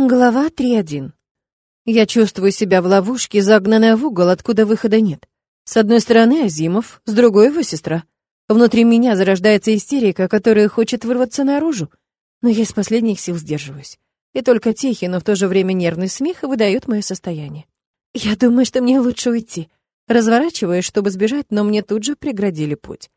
Глава 3.1. Я чувствую себя в ловушке, загнанная в угол, откуда выхода нет. С одной стороны Азимов, с другой его сестра. Внутри меня зарождается истерика, которая хочет вырваться наружу, но я из последних сил сдерживаюсь. И только тихий, но в то же время нервный смех выдает мое состояние. Я думаю, что мне лучше уйти. Разворачиваюсь, чтобы сбежать, но мне тут же преградили путь.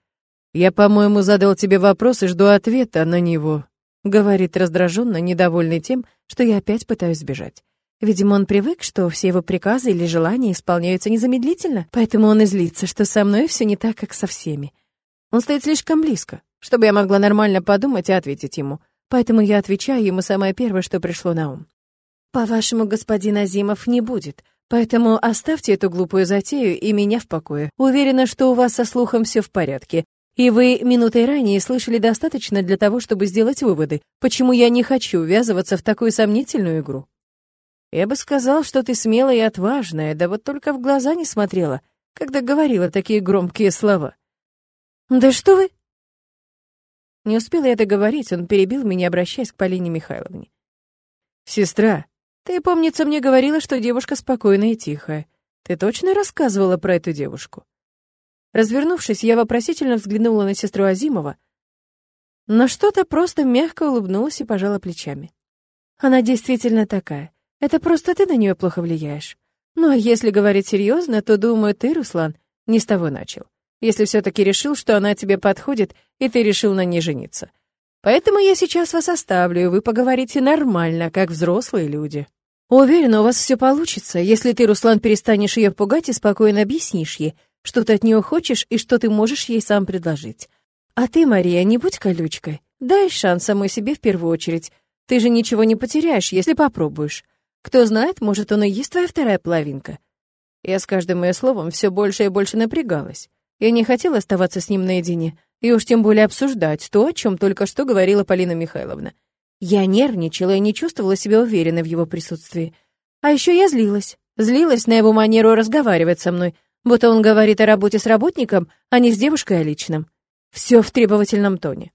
Я, по-моему, задал тебе вопрос и жду ответа на него, Говорит раздраженно, недовольный тем, что я опять пытаюсь сбежать. Видимо, он привык, что все его приказы или желания исполняются незамедлительно, поэтому он и что со мной все не так, как со всеми. Он стоит слишком близко, чтобы я могла нормально подумать и ответить ему. Поэтому я отвечаю ему самое первое, что пришло на ум. «По-вашему, господин Азимов не будет, поэтому оставьте эту глупую затею и меня в покое. Уверена, что у вас со слухом все в порядке, и вы минутой ранее слышали достаточно для того, чтобы сделать выводы, почему я не хочу ввязываться в такую сомнительную игру. Я бы сказал, что ты смелая и отважная, да вот только в глаза не смотрела, когда говорила такие громкие слова. Да что вы? Не успела я договорить, он перебил меня, обращаясь к Полине Михайловне. «Сестра, ты, помнится, мне говорила, что девушка спокойная и тихая. Ты точно рассказывала про эту девушку?» Развернувшись, я вопросительно взглянула на сестру Азимова, но что-то просто мягко улыбнулась и пожала плечами. Она действительно такая. Это просто ты на нее плохо влияешь. Ну а если говорить серьезно, то, думаю, ты, Руслан, не с того начал. Если все-таки решил, что она тебе подходит, и ты решил на ней жениться. Поэтому я сейчас вас оставлю, и вы поговорите нормально, как взрослые люди. Уверена, у вас все получится, если ты, Руслан, перестанешь ее пугать и спокойно объяснишь ей, что ты от нее хочешь и что ты можешь ей сам предложить. А ты, Мария, не будь колючкой. Дай шанс самой себе в первую очередь. Ты же ничего не потеряешь, если попробуешь. Кто знает, может, он и есть твоя вторая половинка. Я с каждым ее словом все больше и больше напрягалась. Я не хотела оставаться с ним наедине, и уж тем более обсуждать то, о чем только что говорила Полина Михайловна. Я нервничала и не чувствовала себя уверенной в его присутствии. А еще я злилась. Злилась на его манеру разговаривать со мной, будто он говорит о работе с работником, а не с девушкой о личном. Все в требовательном тоне.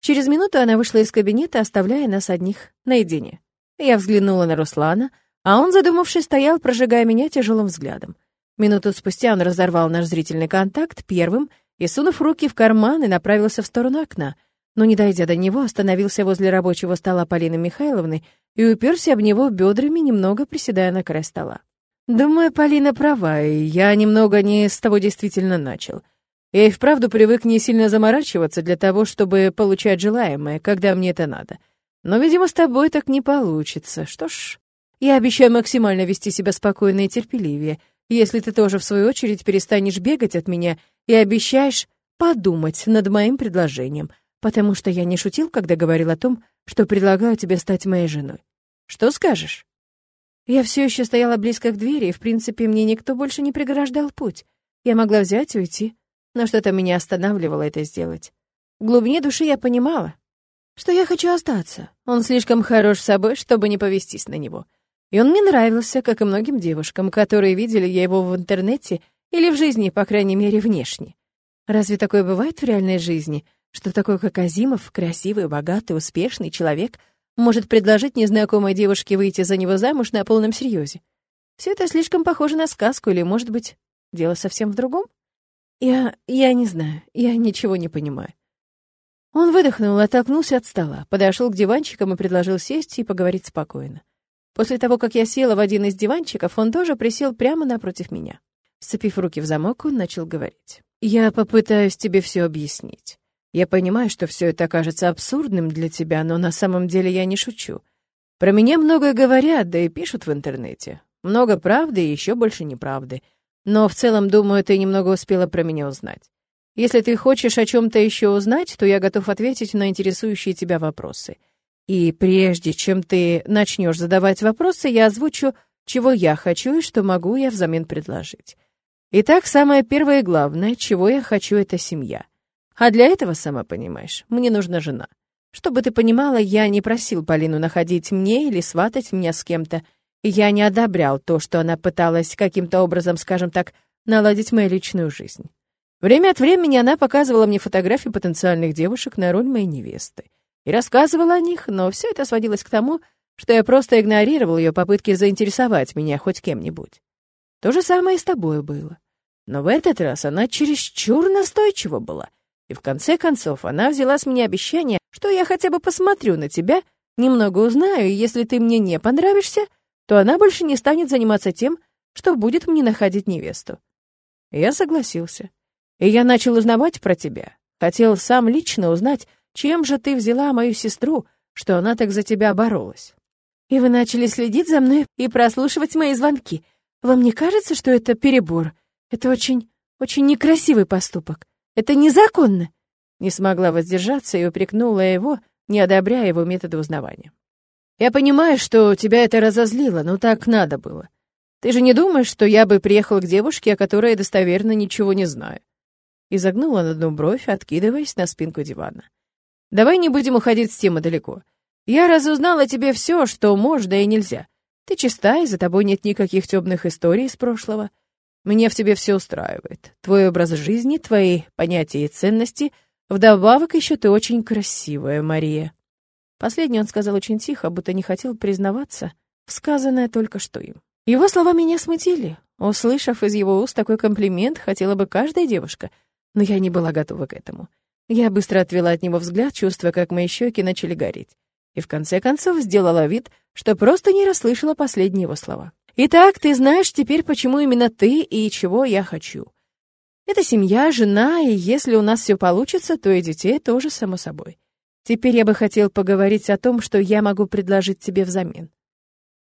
Через минуту она вышла из кабинета, оставляя нас одних наедине. Я взглянула на Руслана, а он, задумавшись, стоял, прожигая меня тяжелым взглядом. Минуту спустя он разорвал наш зрительный контакт первым и, сунув руки в карман, и направился в сторону окна, но, не дойдя до него, остановился возле рабочего стола Полины Михайловны и уперся об него бедрами, немного приседая на край стола. Думаю, Полина права, и я немного не с того действительно начал. Я и вправду привык не сильно заморачиваться для того, чтобы получать желаемое, когда мне это надо. Но, видимо, с тобой так не получится. Что ж, я обещаю максимально вести себя спокойно и терпеливее, если ты тоже, в свою очередь, перестанешь бегать от меня и обещаешь подумать над моим предложением, потому что я не шутил, когда говорил о том, что предлагаю тебе стать моей женой. Что скажешь? Я все еще стояла близко к двери, и, в принципе, мне никто больше не преграждал путь. Я могла взять и уйти, но что-то меня останавливало это сделать. В глубине души я понимала, что я хочу остаться. Он слишком хорош собой, чтобы не повестись на него. И он мне нравился, как и многим девушкам, которые видели я его в интернете или в жизни, по крайней мере, внешне. Разве такое бывает в реальной жизни, что такой, как Азимов, красивый, богатый, успешный человек — может предложить незнакомой девушке выйти за него замуж на полном серьезе. Все это слишком похоже на сказку, или, может быть, дело совсем в другом? Я... я не знаю, я ничего не понимаю. Он выдохнул, оттолкнулся от стола, подошел к диванчикам и предложил сесть и поговорить спокойно. После того, как я села в один из диванчиков, он тоже присел прямо напротив меня. Сцепив руки в замок, он начал говорить. «Я попытаюсь тебе все объяснить. Я понимаю, что все это кажется абсурдным для тебя, но на самом деле я не шучу. Про меня многое говорят, да и пишут в интернете. Много правды и еще больше неправды. Но в целом, думаю, ты немного успела про меня узнать. Если ты хочешь о чем-то еще узнать, то я готов ответить на интересующие тебя вопросы. И прежде чем ты начнешь задавать вопросы, я озвучу, чего я хочу и что могу я взамен предложить. Итак, самое первое и главное, чего я хочу, это семья. А для этого, сама понимаешь, мне нужна жена. Чтобы ты понимала, я не просил Полину находить мне или сватать меня с кем-то. Я не одобрял то, что она пыталась каким-то образом, скажем так, наладить мою личную жизнь. Время от времени она показывала мне фотографии потенциальных девушек на роль моей невесты. И рассказывала о них, но все это сводилось к тому, что я просто игнорировал ее попытки заинтересовать меня хоть кем-нибудь. То же самое и с тобой было. Но в этот раз она чересчур настойчива была. И в конце концов она взяла с меня обещание, что я хотя бы посмотрю на тебя, немного узнаю, и если ты мне не понравишься, то она больше не станет заниматься тем, что будет мне находить невесту. Я согласился. И я начал узнавать про тебя. Хотел сам лично узнать, чем же ты взяла мою сестру, что она так за тебя боролась. И вы начали следить за мной и прослушивать мои звонки. Вам не кажется, что это перебор? Это очень, очень некрасивый поступок. Это незаконно!» Не смогла воздержаться и упрекнула его, не одобряя его методы узнавания. «Я понимаю, что тебя это разозлило, но так надо было. Ты же не думаешь, что я бы приехал к девушке, о которой достоверно ничего не знаю?» Изогнула на одну бровь, откидываясь на спинку дивана. «Давай не будем уходить с темы далеко. Я разузнала тебе все, что можно и нельзя. Ты чиста, и за тобой нет никаких темных историй из прошлого. Мне в тебе все устраивает. Твой образ жизни, твои понятия и ценности. Вдобавок еще ты очень красивая, Мария». Последнее он сказал очень тихо, будто не хотел признаваться в сказанное только что им. Его слова меня смутили. Услышав из его уст такой комплимент, хотела бы каждая девушка, но я не была готова к этому. Я быстро отвела от него взгляд, чувствуя, как мои щеки начали гореть. И в конце концов сделала вид, что просто не расслышала последние его слова. Итак, ты знаешь теперь, почему именно ты и чего я хочу. Это семья, жена, и если у нас все получится, то и детей тоже, само собой. Теперь я бы хотел поговорить о том, что я могу предложить тебе взамен.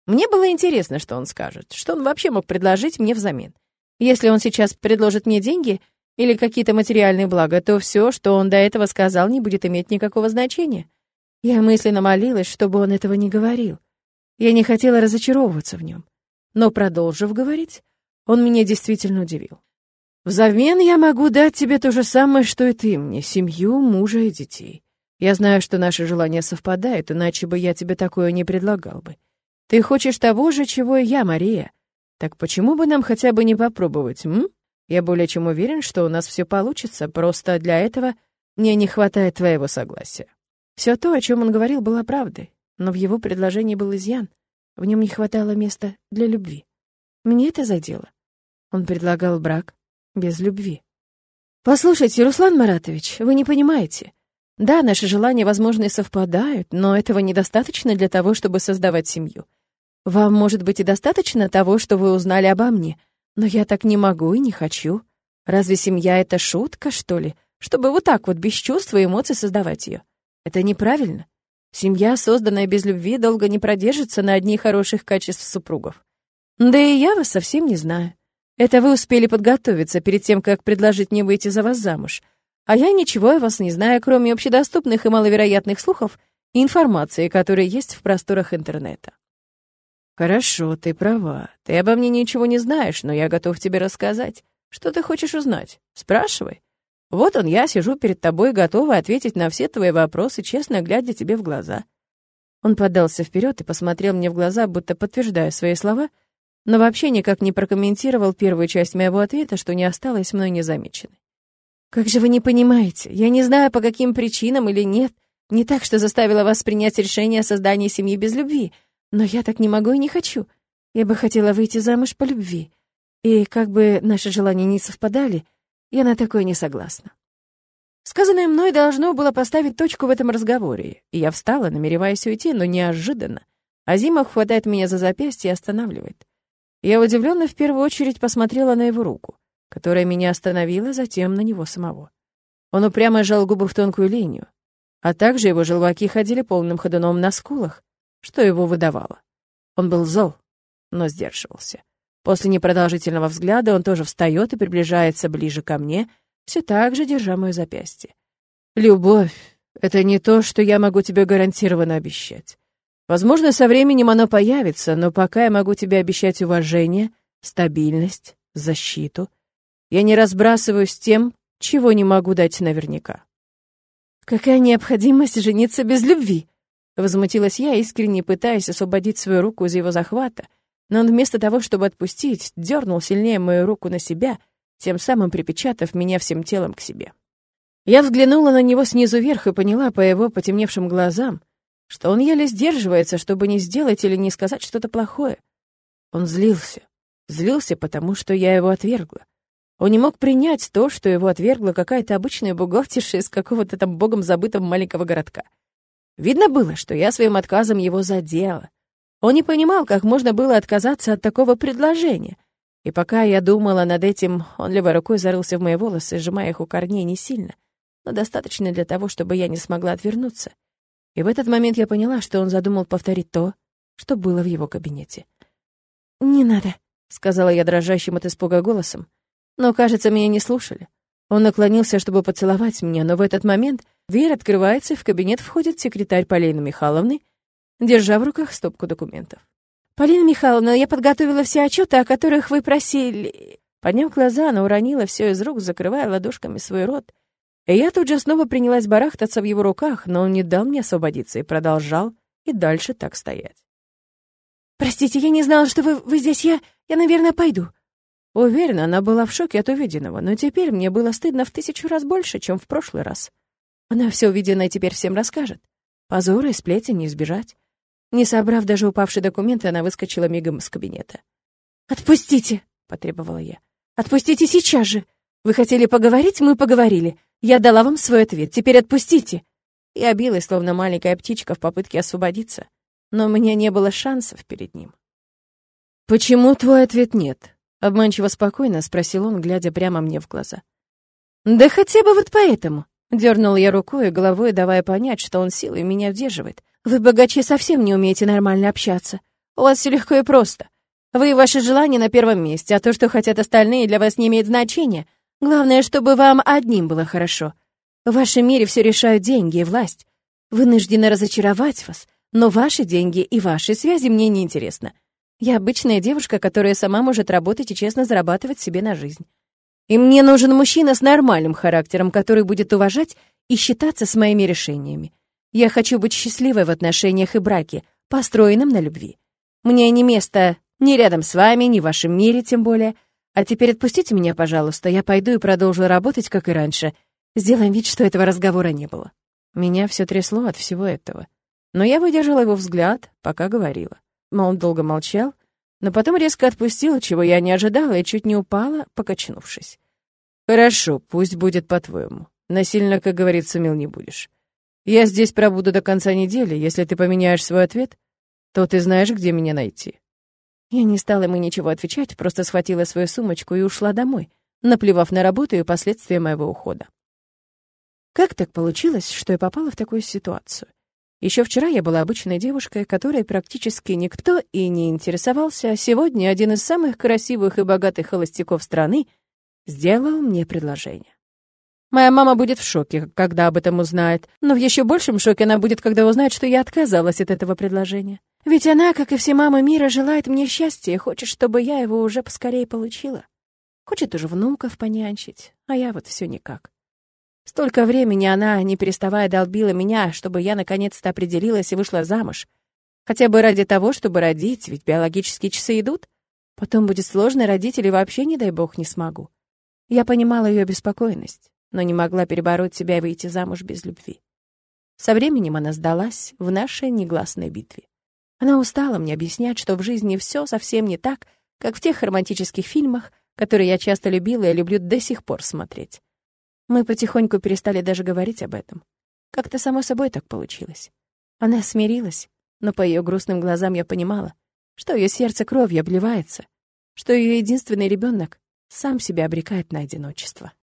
Мне было интересно, что он скажет, что он вообще мог предложить мне взамен. Если он сейчас предложит мне деньги или какие-то материальные блага, то все, что он до этого сказал, не будет иметь никакого значения. Я мысленно молилась, чтобы он этого не говорил. Я не хотела разочаровываться в нем. Но, продолжив говорить, он меня действительно удивил. «Взамен я могу дать тебе то же самое, что и ты мне, семью, мужа и детей. Я знаю, что наши желания совпадают, иначе бы я тебе такое не предлагал бы. Ты хочешь того же, чего и я, Мария. Так почему бы нам хотя бы не попробовать, м? Я более чем уверен, что у нас все получится, просто для этого мне не хватает твоего согласия». Все то, о чем он говорил, было правдой, но в его предложении был изъян — в нем не хватало места для любви. Мне это задело. Он предлагал брак без любви. «Послушайте, Руслан Маратович, вы не понимаете. Да, наши желания, возможно, и совпадают, но этого недостаточно для того, чтобы создавать семью. Вам, может быть, и достаточно того, что вы узнали обо мне, но я так не могу и не хочу. Разве семья — это шутка, что ли? Чтобы вот так вот без чувств и эмоций создавать ее. Это неправильно. Семья, созданная без любви, долго не продержится на одних хороших качеств супругов. Да и я вас совсем не знаю. Это вы успели подготовиться перед тем, как предложить мне выйти за вас замуж. А я ничего о вас не знаю, кроме общедоступных и маловероятных слухов и информации, которые есть в просторах интернета. Хорошо, ты права. Ты обо мне ничего не знаешь, но я готов тебе рассказать. Что ты хочешь узнать? Спрашивай. Вот он, я сижу перед тобой, готова ответить на все твои вопросы, честно глядя тебе в глаза». Он подался вперед и посмотрел мне в глаза, будто подтверждая свои слова, но вообще никак не прокомментировал первую часть моего ответа, что не осталось мной незамеченной. «Как же вы не понимаете? Я не знаю, по каким причинам или нет. Не так, что заставила вас принять решение о создании семьи без любви. Но я так не могу и не хочу. Я бы хотела выйти замуж по любви. И как бы наши желания не совпадали, я на такое не согласна. Сказанное мной должно было поставить точку в этом разговоре, и я встала, намереваясь уйти, но неожиданно. Азимов хватает меня за запястье и останавливает. Я удивленно в первую очередь посмотрела на его руку, которая меня остановила, затем на него самого. Он упрямо сжал губы в тонкую линию, а также его желваки ходили полным ходуном на скулах, что его выдавало. Он был зол, но сдерживался. После непродолжительного взгляда он тоже встает и приближается ближе ко мне, все так же держа мое запястье. «Любовь — это не то, что я могу тебе гарантированно обещать. Возможно, со временем оно появится, но пока я могу тебе обещать уважение, стабильность, защиту. Я не разбрасываюсь тем, чего не могу дать наверняка». «Какая необходимость жениться без любви?» Возмутилась я, искренне пытаясь освободить свою руку из его захвата, но он вместо того, чтобы отпустить, дернул сильнее мою руку на себя, тем самым припечатав меня всем телом к себе. Я взглянула на него снизу вверх и поняла по его потемневшим глазам, что он еле сдерживается, чтобы не сделать или не сказать что-то плохое. Он злился. Злился, потому что я его отвергла. Он не мог принять то, что его отвергла какая-то обычная бухгалтерша из какого-то там богом забытого маленького городка. Видно было, что я своим отказом его задела. Он не понимал, как можно было отказаться от такого предложения. И пока я думала над этим, он левой рукой зарылся в мои волосы, сжимая их у корней не сильно, но достаточно для того, чтобы я не смогла отвернуться. И в этот момент я поняла, что он задумал повторить то, что было в его кабинете. «Не надо», — сказала я дрожащим от испуга голосом. Но, кажется, меня не слушали. Он наклонился, чтобы поцеловать меня, но в этот момент дверь открывается, и в кабинет входит секретарь Полины Михайловны, держа в руках стопку документов. «Полина Михайловна, я подготовила все отчеты, о которых вы просили...» Подняв глаза, она уронила все из рук, закрывая ладошками свой рот. И я тут же снова принялась барахтаться в его руках, но он не дал мне освободиться и продолжал и дальше так стоять. «Простите, я не знала, что вы, вы здесь. Я, я, наверное, пойду». Уверена, она была в шоке от увиденного, но теперь мне было стыдно в тысячу раз больше, чем в прошлый раз. Она все увиденное теперь всем расскажет. Позора и сплетен не избежать. Не собрав даже упавшие документы, она выскочила мигом из кабинета. «Отпустите!» — потребовала я. «Отпустите сейчас же! Вы хотели поговорить, мы поговорили. Я дала вам свой ответ, теперь отпустите!» Я билась, словно маленькая птичка в попытке освободиться но у меня не было шансов перед ним. «Почему твой ответ нет?» — обманчиво спокойно спросил он, глядя прямо мне в глаза. «Да хотя бы вот поэтому!» — дернул я рукой и головой, давая понять, что он силой меня удерживает. «Вы, богачи, совсем не умеете нормально общаться. У вас все легко и просто. Вы и ваши желания на первом месте, а то, что хотят остальные, для вас не имеет значения. Главное, чтобы вам одним было хорошо. В вашем мире все решают деньги и власть. Вынуждены разочаровать вас, но ваши деньги и ваши связи мне не интересно. Я обычная девушка, которая сама может работать и честно зарабатывать себе на жизнь. И мне нужен мужчина с нормальным характером, который будет уважать и считаться с моими решениями. Я хочу быть счастливой в отношениях и браке, построенном на любви. Мне не место ни рядом с вами, ни в вашем мире тем более. А теперь отпустите меня, пожалуйста, я пойду и продолжу работать, как и раньше. Сделаем вид, что этого разговора не было. Меня все трясло от всего этого. Но я выдержала его взгляд, пока говорила. Мол, долго молчал, но потом резко отпустил, чего я не ожидала, и чуть не упала, покачнувшись. «Хорошо, пусть будет по-твоему. Насильно, как говорится, мил не будешь. Я здесь пробуду до конца недели. Если ты поменяешь свой ответ, то ты знаешь, где меня найти». Я не стала ему ничего отвечать, просто схватила свою сумочку и ушла домой, наплевав на работу и последствия моего ухода. Как так получилось, что я попала в такую ситуацию? Еще вчера я была обычной девушкой, которой практически никто и не интересовался, а сегодня один из самых красивых и богатых холостяков страны сделал мне предложение. Моя мама будет в шоке, когда об этом узнает, но в еще большем шоке она будет, когда узнает, что я отказалась от этого предложения. Ведь она, как и все мамы мира, желает мне счастья и хочет, чтобы я его уже поскорее получила. Хочет уже внуков понянчить, а я вот все никак. Столько времени она, не переставая, долбила меня, чтобы я наконец-то определилась и вышла замуж. Хотя бы ради того, чтобы родить, ведь биологические часы идут. Потом будет сложно родить или вообще, не дай бог, не смогу. Я понимала ее беспокойность, но не могла перебороть себя и выйти замуж без любви. Со временем она сдалась в нашей негласной битве. Она устала мне объяснять, что в жизни все совсем не так, как в тех романтических фильмах, которые я часто любила и люблю до сих пор смотреть. Мы потихоньку перестали даже говорить об этом. Как-то само собой так получилось. Она смирилась, но по ее грустным глазам я понимала, что ее сердце кровью обливается, что ее единственный ребенок сам себя обрекает на одиночество.